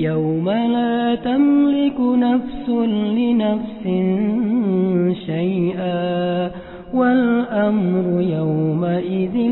يوم لا تملك نفس لنفس شيئا والأمر يومئذ